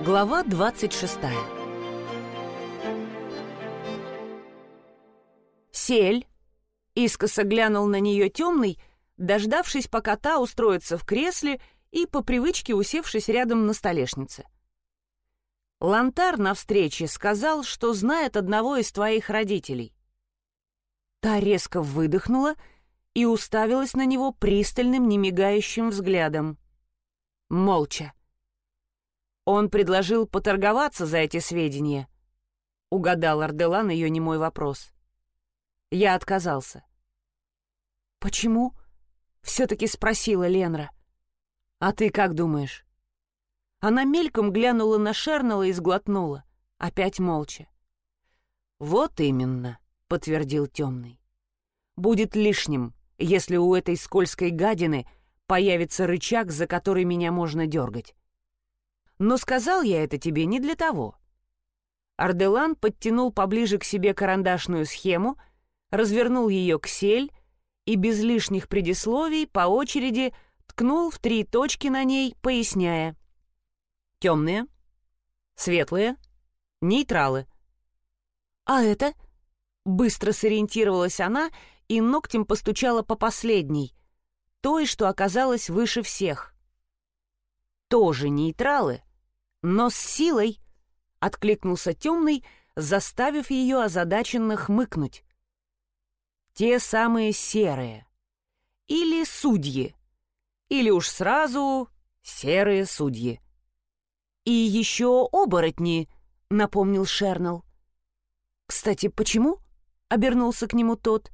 Глава 26 Сель искоса глянул на нее темный, дождавшись, пока та устроится в кресле и по привычке усевшись рядом на столешнице. Лантар на встрече сказал, что знает одного из твоих родителей. Та резко выдохнула и уставилась на него пристальным, немигающим взглядом. Молча. Он предложил поторговаться за эти сведения. Угадал Арделан ее немой вопрос. Я отказался. «Почему?» — все-таки спросила Ленра. «А ты как думаешь?» Она мельком глянула на Шернала и сглотнула, опять молча. «Вот именно», — подтвердил темный. «Будет лишним, если у этой скользкой гадины появится рычаг, за который меня можно дергать. Но сказал я это тебе не для того». Арделан подтянул поближе к себе карандашную схему, развернул ее к сель и без лишних предисловий по очереди ткнул в три точки на ней, поясняя. «Темные, светлые, нейтралы». «А это?» Быстро сориентировалась она и ногтем постучала по последней, той, что оказалась выше всех. «Тоже нейтралы, но с силой», — откликнулся темный, заставив ее озадаченно хмыкнуть. Те самые серые. Или судьи. Или уж сразу серые судьи. «И еще оборотни», — напомнил Шернал. «Кстати, почему?» — обернулся к нему тот.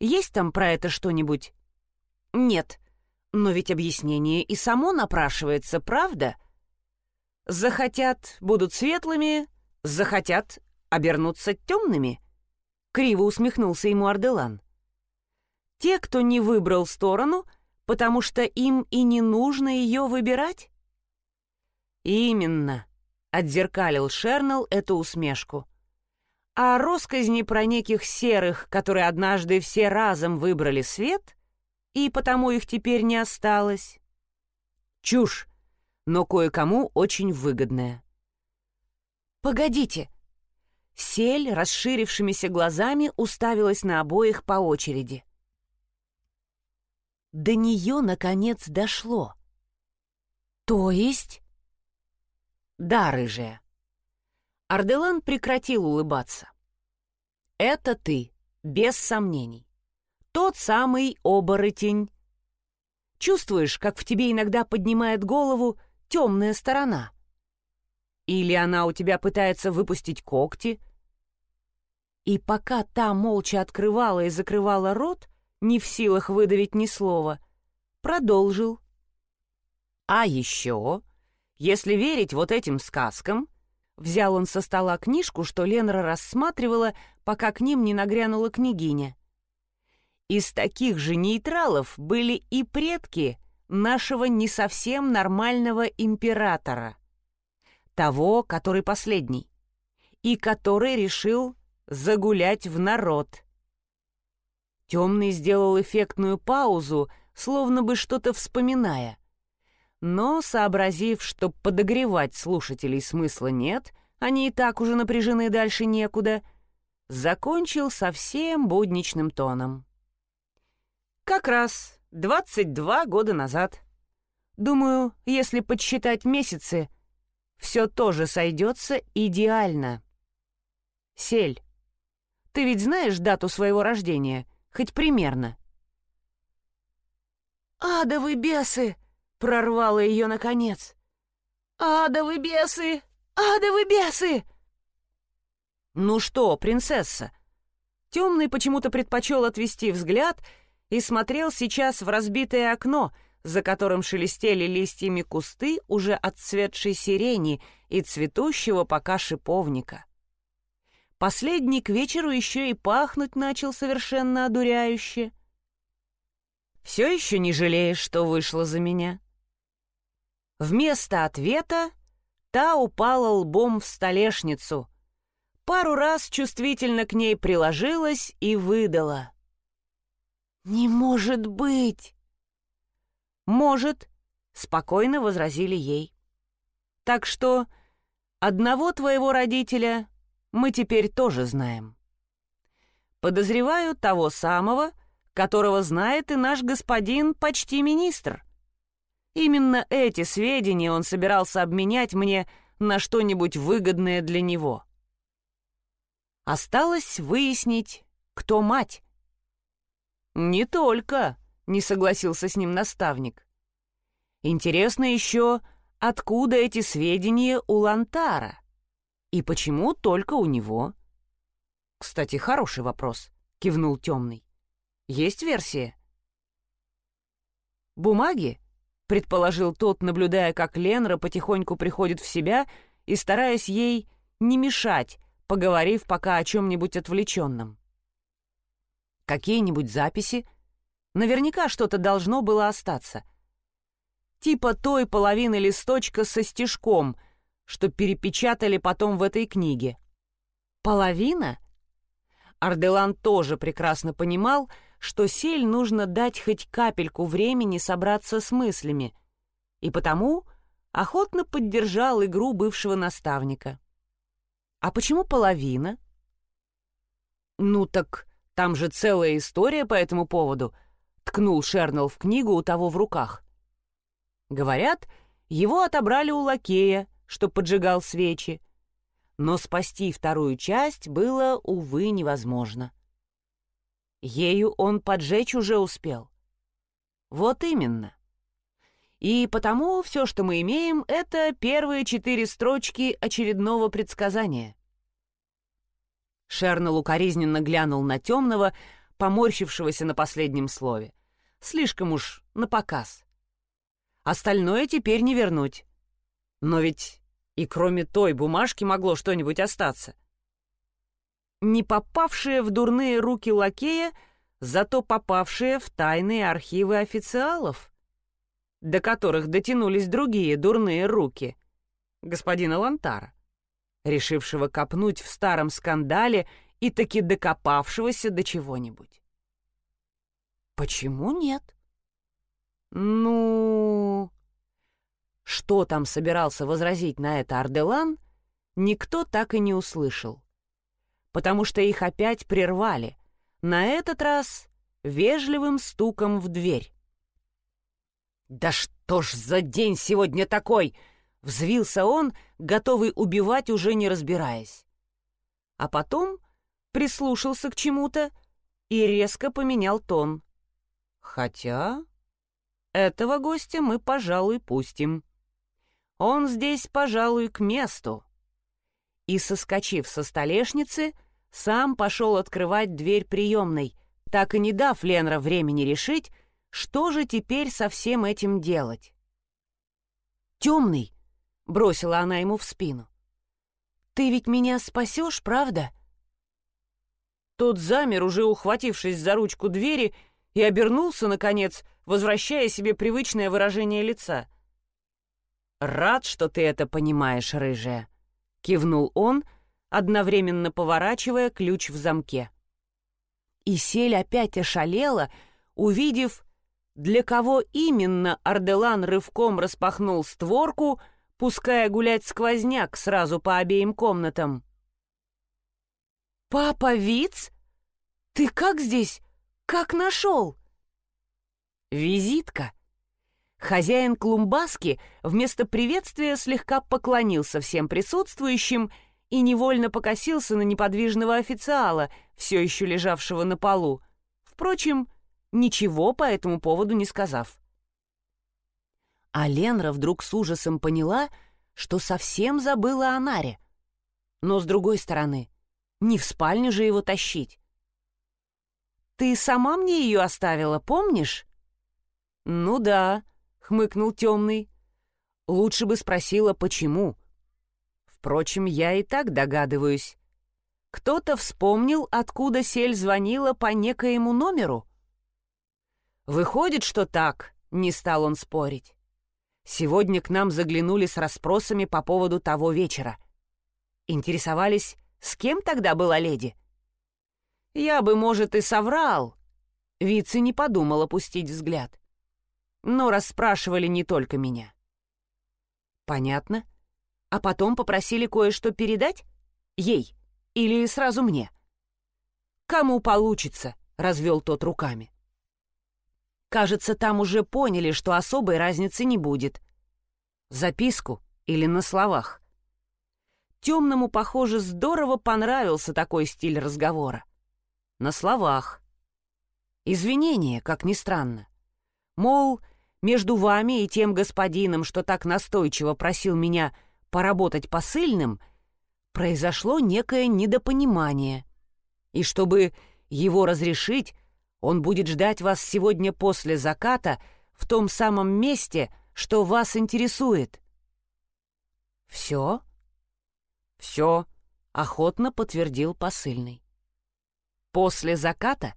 «Есть там про это что-нибудь?» «Нет. Но ведь объяснение и само напрашивается, правда?» «Захотят — будут светлыми, захотят — обернуться темными», Криво усмехнулся ему Арделан. Те, кто не выбрал сторону, потому что им и не нужно ее выбирать? Именно, отзеркалил Шернел эту усмешку. А росказни про неких серых, которые однажды все разом выбрали свет, и потому их теперь не осталось. Чушь, но кое-кому очень выгодная. «Погодите», Сель, расширившимися глазами, уставилась на обоих по очереди. До нее, наконец, дошло. «То есть?» «Да, рыжая». Арделан прекратил улыбаться. «Это ты, без сомнений. Тот самый оборотень. Чувствуешь, как в тебе иногда поднимает голову темная сторона?» Или она у тебя пытается выпустить когти, и пока та молча открывала и закрывала рот, не в силах выдавить ни слова, продолжил. «А еще, если верить вот этим сказкам...» Взял он со стола книжку, что Ленра рассматривала, пока к ним не нагрянула княгиня. Из таких же нейтралов были и предки нашего не совсем нормального императора. Того, который последний. И который решил загулять в народ. Темный сделал эффектную паузу, словно бы что-то вспоминая. Но, сообразив, что подогревать слушателей смысла нет, они и так уже напряжены дальше некуда, закончил совсем будничным тоном. Как раз 22 года назад. Думаю, если подсчитать месяцы, все тоже сойдется идеально. Сель, ты ведь знаешь дату своего рождения? Хоть примерно?» «Адовы бесы!» — прорвало ее наконец. «Адовы бесы! Адовы бесы!» «Ну что, принцесса?» Темный почему-то предпочел отвести взгляд и смотрел сейчас в разбитое окно, за которым шелестели листьями кусты уже отцветшей сирени и цветущего пока шиповника. Последний к вечеру еще и пахнуть начал совершенно одуряюще. «Все еще не жалеешь, что вышла за меня?» Вместо ответа та упала лбом в столешницу, пару раз чувствительно к ней приложилась и выдала. «Не может быть!» «Может», — спокойно возразили ей. «Так что Одного твоего родителя мы теперь тоже знаем. Подозреваю того самого, которого знает и наш господин почти министр. Именно эти сведения он собирался обменять мне на что-нибудь выгодное для него. Осталось выяснить, кто мать. «Не только», — не согласился с ним наставник. «Интересно еще, откуда эти сведения у Лантара? И почему только у него?» «Кстати, хороший вопрос», — кивнул темный. «Есть версия?» «Бумаги?» — предположил тот, наблюдая, как Ленра потихоньку приходит в себя и стараясь ей не мешать, поговорив пока о чем-нибудь отвлеченном. Какие-нибудь записи? Наверняка что-то должно было остаться. Типа той половины листочка со стежком, что перепечатали потом в этой книге. Половина? Арделан тоже прекрасно понимал, что Сель нужно дать хоть капельку времени собраться с мыслями, и потому охотно поддержал игру бывшего наставника. «А почему половина?» «Ну так там же целая история по этому поводу», — ткнул Шернелл в книгу у того в руках. Говорят, его отобрали у лакея, что поджигал свечи, но спасти вторую часть было, увы, невозможно. Ею он поджечь уже успел. Вот именно. И потому все, что мы имеем, это первые четыре строчки очередного предсказания. Шернел укоризненно глянул на темного, поморщившегося на последнем слове. Слишком уж на показ. Остальное теперь не вернуть. Но ведь и кроме той бумажки могло что-нибудь остаться. Не попавшие в дурные руки лакея, зато попавшие в тайные архивы официалов, до которых дотянулись другие дурные руки господина Лантара, решившего копнуть в старом скандале и таки докопавшегося до чего-нибудь. Почему нет? Ну... Что там собирался возразить на это Арделан, никто так и не услышал. Потому что их опять прервали, на этот раз вежливым стуком в дверь. «Да что ж за день сегодня такой!» — взвился он, готовый убивать, уже не разбираясь. А потом прислушался к чему-то и резко поменял тон. «Хотя этого гостя мы, пожалуй, пустим». Он здесь, пожалуй, к месту. И, соскочив со столешницы, сам пошел открывать дверь приемной, так и не дав Ленра времени решить, что же теперь со всем этим делать. «Темный!» — бросила она ему в спину. «Ты ведь меня спасешь, правда?» Тот замер, уже ухватившись за ручку двери, и обернулся, наконец, возвращая себе привычное выражение лица — «Рад, что ты это понимаешь, рыжая», — кивнул он, одновременно поворачивая ключ в замке. И сель опять ошалела, увидев, для кого именно Арделан рывком распахнул створку, пуская гулять сквозняк сразу по обеим комнатам. «Папа Виц? Ты как здесь? Как нашел?» «Визитка», Хозяин клумбаски вместо приветствия слегка поклонился всем присутствующим и невольно покосился на неподвижного официала, все еще лежавшего на полу. Впрочем, ничего по этому поводу не сказав. А Ленра вдруг с ужасом поняла, что совсем забыла о Наре. Но, с другой стороны, не в спальню же его тащить. «Ты сама мне ее оставила, помнишь?» «Ну да», хмыкнул темный. Лучше бы спросила, почему. Впрочем, я и так догадываюсь. Кто-то вспомнил, откуда Сель звонила по некоему номеру? Выходит, что так, не стал он спорить. Сегодня к нам заглянули с расспросами по поводу того вечера. Интересовались, с кем тогда была леди? Я бы, может, и соврал. Вице не подумал опустить взгляд но расспрашивали не только меня. Понятно. А потом попросили кое-что передать? Ей? Или сразу мне? Кому получится, развел тот руками. Кажется, там уже поняли, что особой разницы не будет. Записку или на словах. Темному, похоже, здорово понравился такой стиль разговора. На словах. Извинения, как ни странно. Мол, между вами и тем господином, что так настойчиво просил меня поработать посыльным, произошло некое недопонимание. И чтобы его разрешить, он будет ждать вас сегодня после заката в том самом месте, что вас интересует. Все? Все, охотно подтвердил посыльный. После заката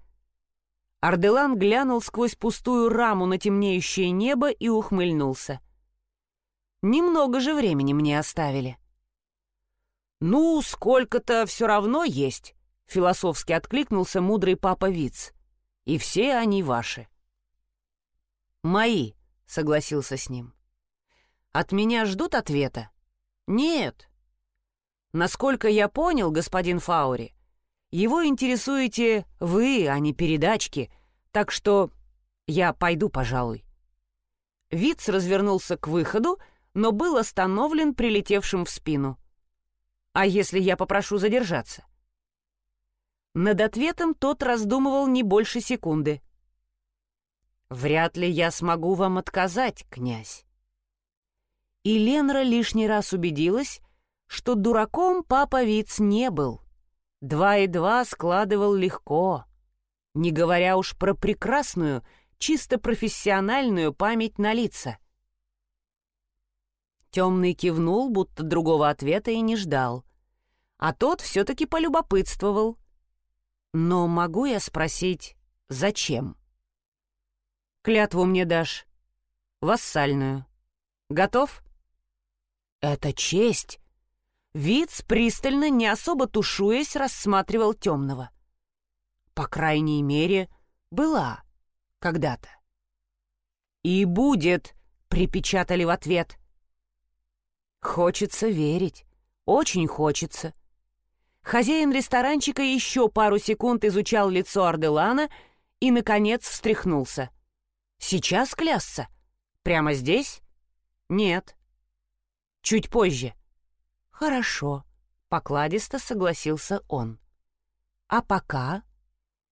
Арделан глянул сквозь пустую раму на темнеющее небо и ухмыльнулся. Немного же времени мне оставили. «Ну, сколько-то все равно есть», — философски откликнулся мудрый папа Виц. «И все они ваши». «Мои», — согласился с ним. «От меня ждут ответа?» «Нет». «Насколько я понял, господин Фаури, его интересуете вы, а не передачки, так что я пойду, пожалуй». Виц развернулся к выходу, но был остановлен прилетевшим в спину. А если я попрошу задержаться? Над ответом тот раздумывал не больше секунды. «Вряд ли я смогу вам отказать, князь». И Ленра лишний раз убедилась, что дураком папа Виц не был. Два и два складывал легко, не говоря уж про прекрасную, чисто профессиональную память на лица. Темный кивнул, будто другого ответа и не ждал. А тот все-таки полюбопытствовал. «Но могу я спросить, зачем?» «Клятву мне дашь. Вассальную. Готов?» «Это честь!» Виц пристально, не особо тушуясь, рассматривал темного. По крайней мере, была когда-то. «И будет», — припечатали в ответ. Хочется верить. Очень хочется. Хозяин ресторанчика еще пару секунд изучал лицо Арделана и, наконец, встряхнулся. «Сейчас клясться? Прямо здесь?» «Нет». «Чуть позже». «Хорошо», — покладисто согласился он. «А пока?»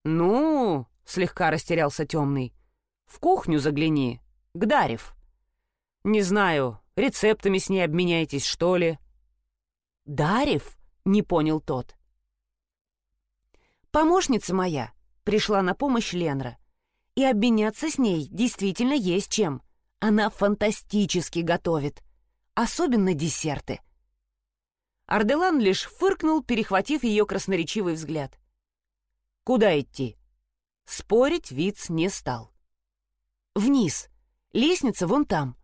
«Ну...» — слегка растерялся темный. «В кухню загляни, к Дарев. Не знаю, Рецептами с ней обменяйтесь, что ли?» «Дарев?» — не понял тот. «Помощница моя», — пришла на помощь Ленра. «И обменяться с ней действительно есть чем. Она фантастически готовит. Особенно десерты». Арделан лишь фыркнул, перехватив ее красноречивый взгляд. «Куда идти?» Спорить Виц не стал. «Вниз. Лестница вон там.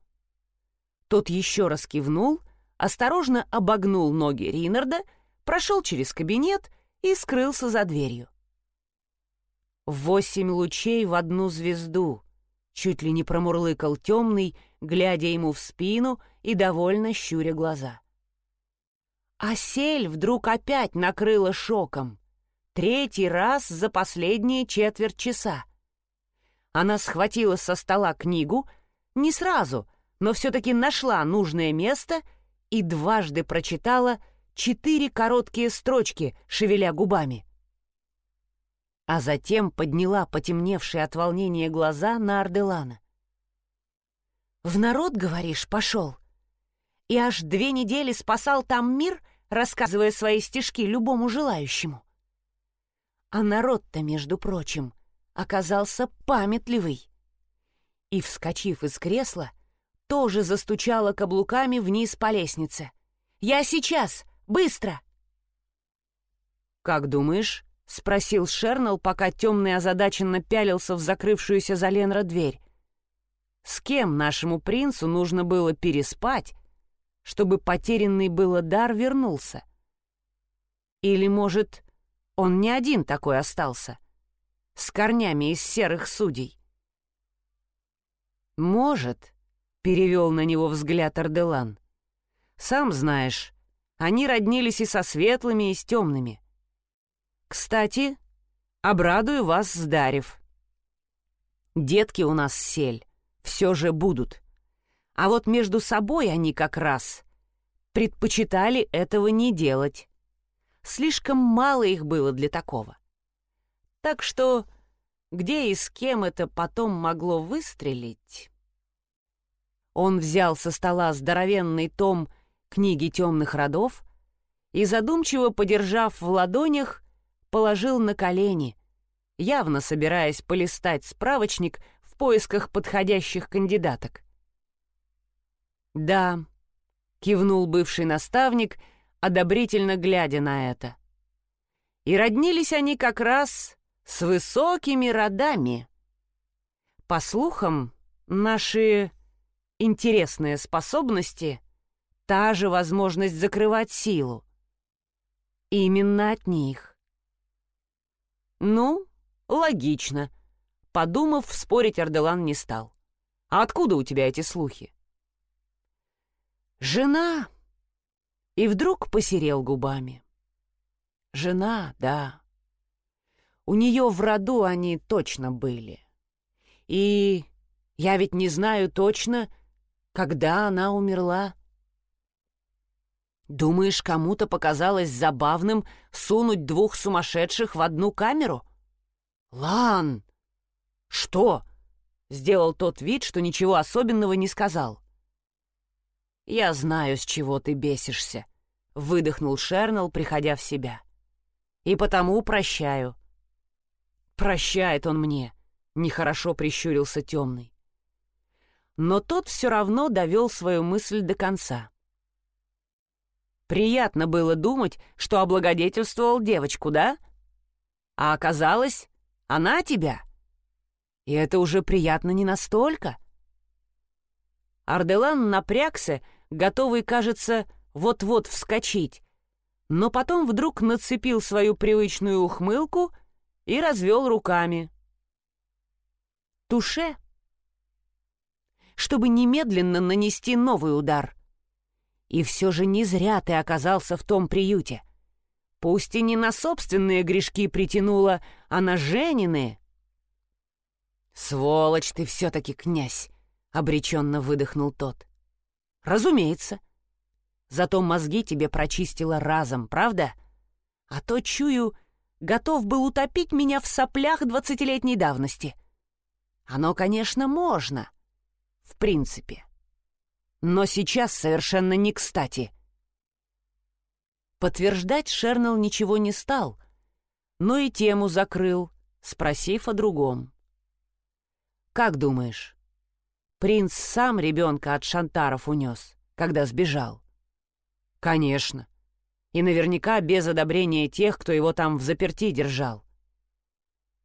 Тот еще раз кивнул, осторожно обогнул ноги Ринарда, прошел через кабинет и скрылся за дверью. «Восемь лучей в одну звезду», — чуть ли не промурлыкал темный, глядя ему в спину и довольно щуря глаза. А вдруг опять накрыла шоком. Третий раз за последние четверть часа. Она схватила со стола книгу, не сразу, но все-таки нашла нужное место и дважды прочитала четыре короткие строчки, шевеля губами. А затем подняла потемневшие от волнения глаза на Арделана. «В народ, говоришь, пошел? И аж две недели спасал там мир, рассказывая свои стишки любому желающему. А народ-то, между прочим, оказался памятливый». И, вскочив из кресла, тоже застучала каблуками вниз по лестнице. «Я сейчас! Быстро!» «Как думаешь?» — спросил Шернелл, пока темный озадаченно пялился в закрывшуюся за Ленра дверь. «С кем нашему принцу нужно было переспать, чтобы потерянный было дар вернулся? Или, может, он не один такой остался, с корнями из серых судей?» «Может», перевел на него взгляд Арделан. Сам знаешь, они роднились и со светлыми, и с темными. Кстати, обрадую вас, Сдарев. Детки у нас сель, все же будут. А вот между собой они как раз предпочитали этого не делать. Слишком мало их было для такого. Так что где и с кем это потом могло выстрелить? Он взял со стола здоровенный том книги темных родов и, задумчиво подержав в ладонях, положил на колени, явно собираясь полистать справочник в поисках подходящих кандидаток. «Да», — кивнул бывший наставник, одобрительно глядя на это. И роднились они как раз с высокими родами. По слухам, наши интересные способности — та же возможность закрывать силу. Именно от них. Ну, логично. Подумав, спорить Арделан не стал. А откуда у тебя эти слухи? Жена. И вдруг посерел губами. Жена, да. У нее в роду они точно были. И я ведь не знаю точно, когда она умерла. Думаешь, кому-то показалось забавным сунуть двух сумасшедших в одну камеру? Лан! Что? Сделал тот вид, что ничего особенного не сказал. Я знаю, с чего ты бесишься, выдохнул Шернел, приходя в себя. И потому прощаю. Прощает он мне, нехорошо прищурился темный но тот все равно довел свою мысль до конца. Приятно было думать, что облагодетельствовал девочку, да? А оказалось, она тебя. И это уже приятно не настолько. Арделан напрягся, готовый, кажется, вот-вот вскочить, но потом вдруг нацепил свою привычную ухмылку и развел руками. Туше чтобы немедленно нанести новый удар. И все же не зря ты оказался в том приюте. Пусть и не на собственные грешки притянула, а на Женины. «Сволочь ты все-таки, князь!» — обреченно выдохнул тот. «Разумеется. Зато мозги тебе прочистила разом, правда? А то, чую, готов был утопить меня в соплях двадцатилетней давности. Оно, конечно, можно, в принципе. Но сейчас совершенно не кстати. Подтверждать Шернелл ничего не стал, но и тему закрыл, спросив о другом. «Как думаешь, принц сам ребенка от шантаров унес, когда сбежал?» «Конечно. И наверняка без одобрения тех, кто его там в заперти держал.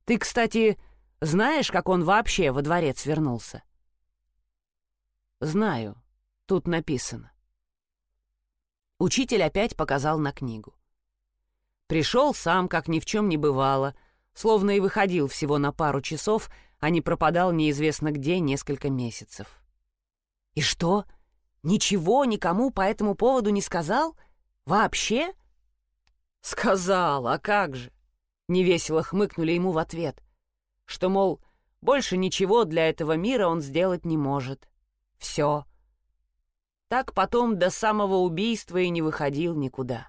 Ты, кстати, знаешь, как он вообще во дворец вернулся?» «Знаю. Тут написано». Учитель опять показал на книгу. Пришел сам, как ни в чем не бывало, словно и выходил всего на пару часов, а не пропадал неизвестно где несколько месяцев. «И что? Ничего никому по этому поводу не сказал? Вообще?» «Сказал, а как же?» Невесело хмыкнули ему в ответ, что, мол, больше ничего для этого мира он сделать не может. Все. Так потом до самого убийства и не выходил никуда.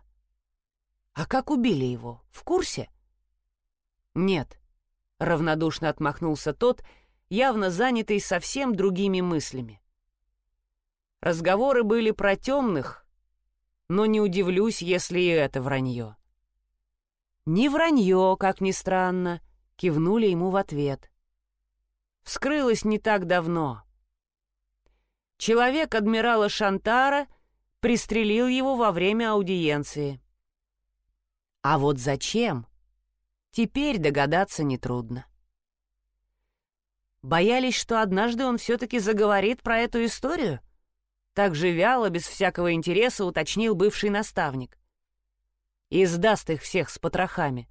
А как убили его? В курсе? Нет. Равнодушно отмахнулся тот, явно занятый совсем другими мыслями. Разговоры были про темных, но не удивлюсь, если и это вранье. Не вранье, как ни странно, кивнули ему в ответ. Вскрылось не так давно. Человек адмирала Шантара пристрелил его во время аудиенции. А вот зачем? Теперь догадаться нетрудно. Боялись, что однажды он все-таки заговорит про эту историю? Так же вяло, без всякого интереса, уточнил бывший наставник. И сдаст их всех с потрохами.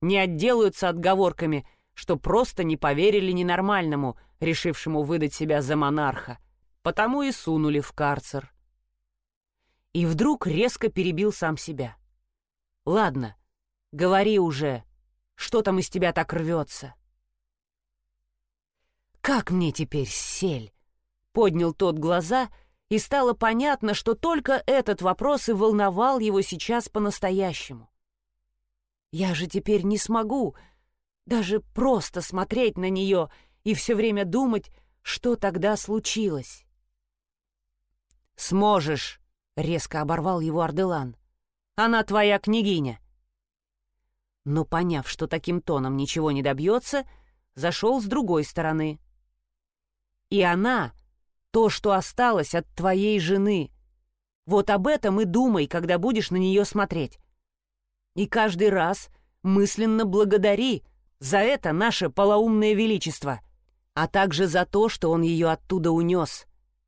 Не отделаются отговорками, что просто не поверили ненормальному, решившему выдать себя за монарха, потому и сунули в карцер. И вдруг резко перебил сам себя. «Ладно, говори уже, что там из тебя так рвется?» «Как мне теперь, сель?» — поднял тот глаза, и стало понятно, что только этот вопрос и волновал его сейчас по-настоящему. «Я же теперь не смогу даже просто смотреть на нее и все время думать, что тогда случилось». «Сможешь», — резко оборвал его Арделан. «Она твоя княгиня». Но, поняв, что таким тоном ничего не добьется, зашел с другой стороны. «И она — то, что осталось от твоей жены. Вот об этом и думай, когда будешь на нее смотреть. И каждый раз мысленно благодари за это наше полоумное величество, а также за то, что он ее оттуда унес,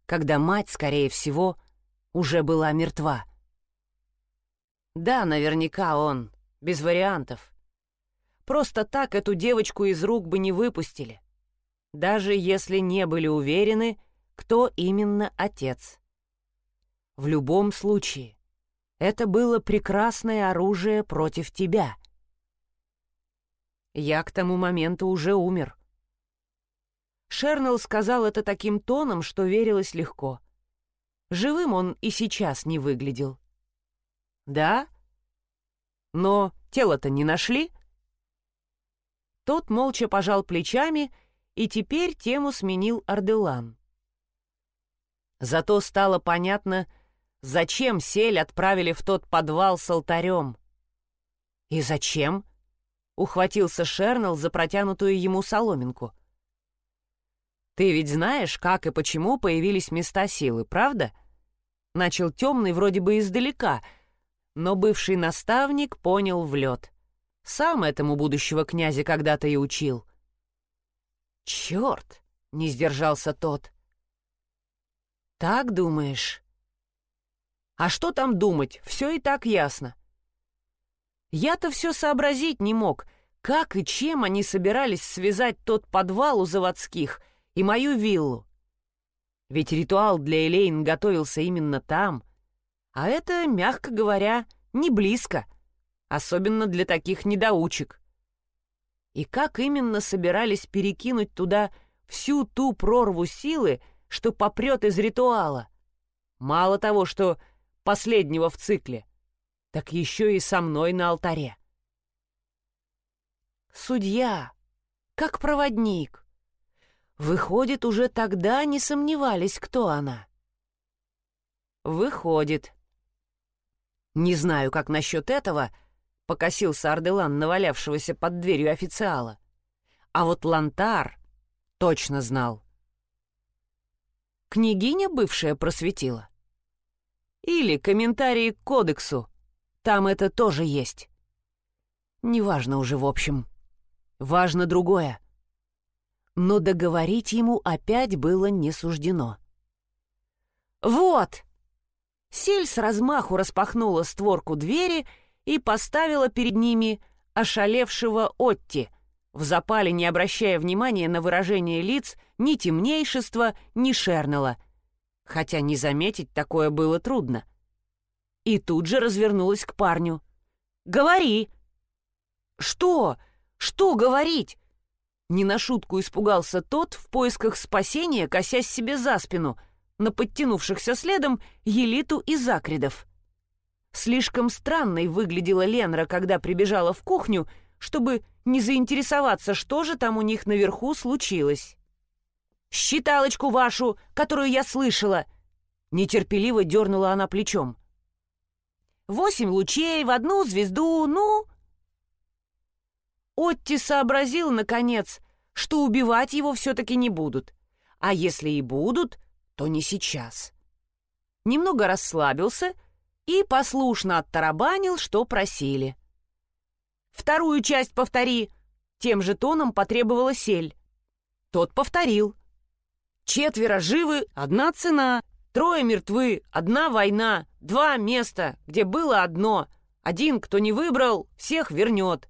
когда мать, скорее всего, — уже была мертва. Да, наверняка он, без вариантов. Просто так эту девочку из рук бы не выпустили, даже если не были уверены, кто именно отец. В любом случае, это было прекрасное оружие против тебя. Я к тому моменту уже умер. Шернелл сказал это таким тоном, что верилось легко — Живым он и сейчас не выглядел. «Да? Но тело-то не нашли?» Тот молча пожал плечами, и теперь тему сменил Арделан. Зато стало понятно, зачем сель отправили в тот подвал с алтарем. «И зачем?» — ухватился Шернелл за протянутую ему соломинку. «Ты ведь знаешь, как и почему появились места силы, правда?» Начал темный вроде бы издалека, но бывший наставник понял в лед. Сам этому будущего князя когда-то и учил. «Черт!» — не сдержался тот. «Так думаешь?» «А что там думать? Все и так ясно». Я-то все сообразить не мог, как и чем они собирались связать тот подвал у заводских и мою виллу. Ведь ритуал для Элейн готовился именно там, а это, мягко говоря, не близко, особенно для таких недоучек. И как именно собирались перекинуть туда всю ту прорву силы, что попрет из ритуала? Мало того, что последнего в цикле, так еще и со мной на алтаре. Судья, как проводник, Выходит, уже тогда не сомневались, кто она. Выходит. Не знаю, как насчет этого, покосился Арделан, навалявшегося под дверью официала. А вот Лантар точно знал. Княгиня бывшая просветила. Или комментарии к кодексу. Там это тоже есть. Неважно уже в общем. Важно другое но договорить ему опять было не суждено. «Вот!» Сель с размаху распахнула створку двери и поставила перед ними ошалевшего Отти, в запале не обращая внимания на выражение лиц ни темнейшества, ни Шернела, хотя не заметить такое было трудно. И тут же развернулась к парню. «Говори!» «Что? Что говорить?» Не на шутку испугался тот в поисках спасения, косясь себе за спину, на подтянувшихся следом Елиту и Закридов. Слишком странной выглядела Ленра, когда прибежала в кухню, чтобы не заинтересоваться, что же там у них наверху случилось. «Считалочку вашу, которую я слышала!» Нетерпеливо дернула она плечом. «Восемь лучей в одну звезду, ну...» Отти сообразил, наконец, что убивать его все-таки не будут. А если и будут, то не сейчас. Немного расслабился и послушно оттарабанил, что просили. «Вторую часть повтори!» Тем же тоном потребовала сель. Тот повторил. «Четверо живы, одна цена. Трое мертвы, одна война. Два места, где было одно. Один, кто не выбрал, всех вернет.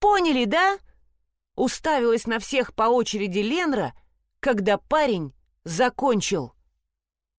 Поняли, да?» Уставилась на всех по очереди Ленра, когда парень закончил.